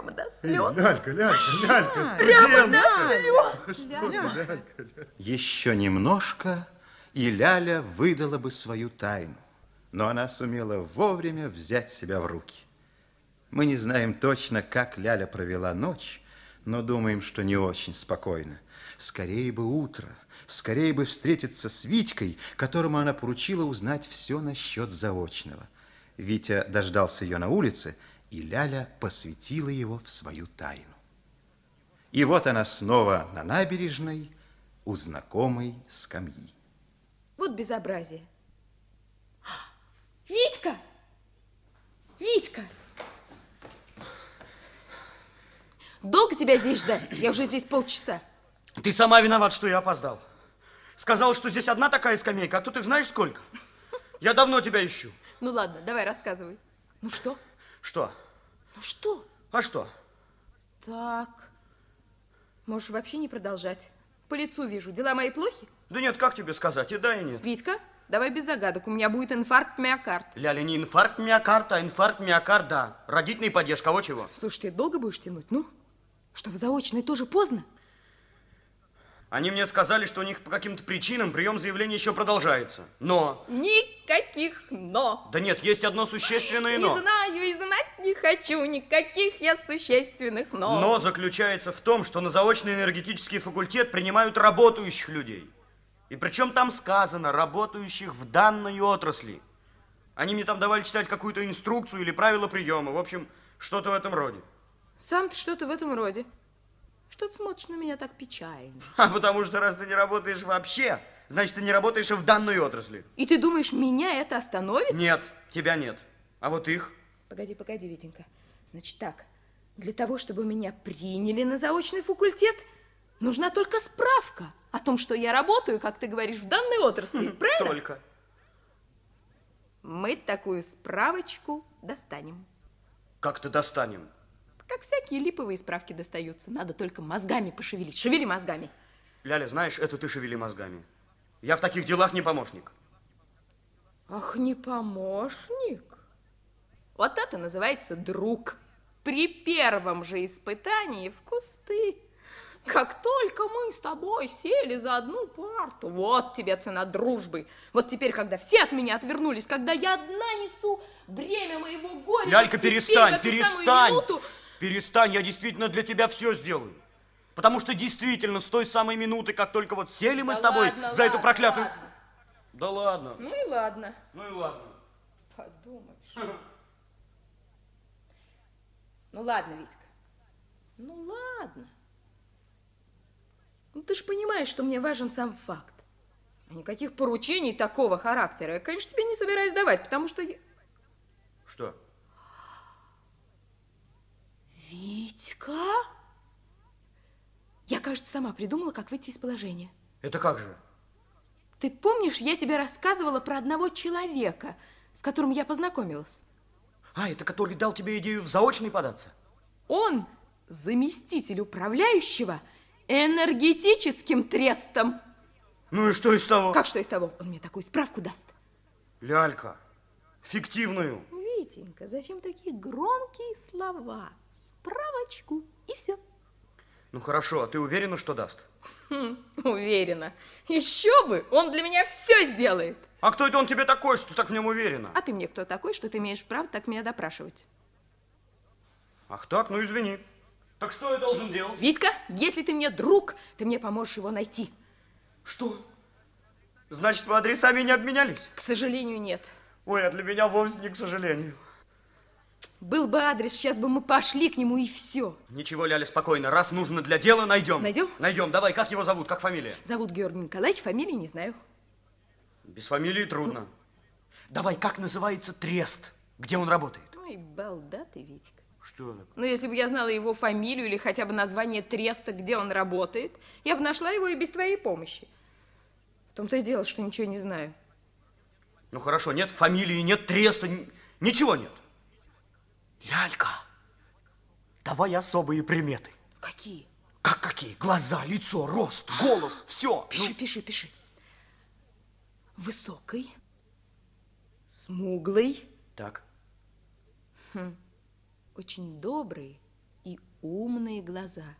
прямо до слез. Лялька, Лялька, Лялька, Прямо до слез. Что ты, Лялька? Еще немножко, и Ляля выдала бы свою тайну. Но она сумела вовремя взять себя в руки. Мы не знаем точно, как Ляля провела ночь, но думаем, что не очень спокойно. Скорее бы утро, скорее бы встретиться с Витькой, которому она поручила узнать все насчет заочного. Витя дождался ее на улице, и Ляля посвятила его в свою тайну. И вот она снова на набережной у знакомой скамьи. Вот безобразие. Витька! Витька! Долго тебя здесь ждать? Я уже здесь полчаса. Ты сама виноват, что я опоздал. Сказал, что здесь одна такая скамейка, а тут их знаешь сколько? Я давно тебя ищу. Ну ладно, давай рассказывай. Ну что? Что? Ну что? А что? Так. Можешь вообще не продолжать. По лицу вижу. Дела мои плохи? Да нет, как тебе сказать, и да, и нет. Витька, давай без загадок. У меня будет инфаркт миокард. Ляля, не инфаркт миокарда, а инфаркт миокарда. Родительный падеж, кого чего? Слушай, ты долго будешь тянуть? Ну? Что, в заочной тоже поздно? Они мне сказали, что у них по каким-то причинам прием заявления еще продолжается. Но... Никаких «но». Да нет, есть одно существенное Не но. знаю и знать не хочу никаких я существенных «но». Но заключается в том, что на заочный энергетический факультет принимают работающих людей. И причем там сказано, работающих в данной отрасли. Они мне там давали читать какую-то инструкцию или правила приема. В общем, что-то в этом роде. Сам ты что-то в этом роде. Что ты смотришь на меня так печально? А потому что раз ты не работаешь вообще, значит, ты не работаешь и в данной отрасли. И ты думаешь, меня это остановит? Нет, тебя нет. А вот их? Погоди, погоди, Витенька. Значит так, для того, чтобы меня приняли на заочный факультет, нужна только справка о том, что я работаю, как ты говоришь, в данной отрасли. Правильно? Только. Мы такую справочку достанем. Как-то достанем. Как всякие липовые справки достаются. Надо только мозгами пошевелить. Шевели мозгами. Ляля, знаешь, это ты шевели мозгами. Я в таких делах не помощник. Ах, не помощник. Вот это называется друг. При первом же испытании в кусты. Как только мы с тобой сели за одну парту, вот тебе цена дружбы. Вот теперь, когда все от меня отвернулись, когда я одна несу бремя моего горя, Лялька, перестань, перестань. минуту, Перестань, я действительно для тебя все сделаю. Потому что действительно, с той самой минуты, как только вот сели мы Да с тобой ладно, за эту ладно, проклятую... ладно. Да ладно. Ну и ладно. Ну и ладно. Подумаешь. Ну ладно, Витька. Ну ладно. Ну ты же понимаешь, что мне важен сам факт. А никаких поручений такого характера я, конечно, тебе не собираюсь давать, потому что я... Что? Витька? Я, кажется, сама придумала, как выйти из положения. Это как же? Ты помнишь, я тебе рассказывала про одного человека, с которым я познакомилась? А, это который дал тебе идею в заочный податься? Он заместитель управляющего энергетическим трестом. Ну и что из того? Как что из того? Он мне такую справку даст. Лялька, фиктивную. Витенька, зачем такие громкие слова? Справочку, и все. Ну хорошо, а ты уверена, что даст? Хм, уверена. Еще бы, он для меня все сделает. А кто это он тебе такой, что ты так в нем уверена? А ты мне кто такой, что ты имеешь право так меня допрашивать? Ах так, ну извини. Так что я должен делать? Витька, если ты мне друг, ты мне поможешь его найти. Что? Значит, вы адресами не обменялись? К сожалению, нет. Ой, а для меня вовсе не к сожалению. Был бы адрес, сейчас бы мы пошли к нему и все. Ничего, Ляля, спокойно. Раз нужно для дела, найдем. Найдем? Найдем. Давай, как его зовут, как фамилия? Зовут Георгий Николаевич, фамилии не знаю. Без фамилии трудно. Давай, как называется трест? Где он работает? Ой, балда ты, Витька. Что это? Ну, если бы я знала его фамилию или хотя бы название треста, где он работает, я бы нашла его и без твоей помощи. В том-то и дело, что ничего не знаю. Ну хорошо, нет фамилии, нет треста, ничего нет. Лялька, давай особые приметы. Какие? Как какие? Глаза, лицо, рост, голос, все. Пиши, пиши, пиши. Высокий, смуглый, Так, очень добрый, и умные глаза –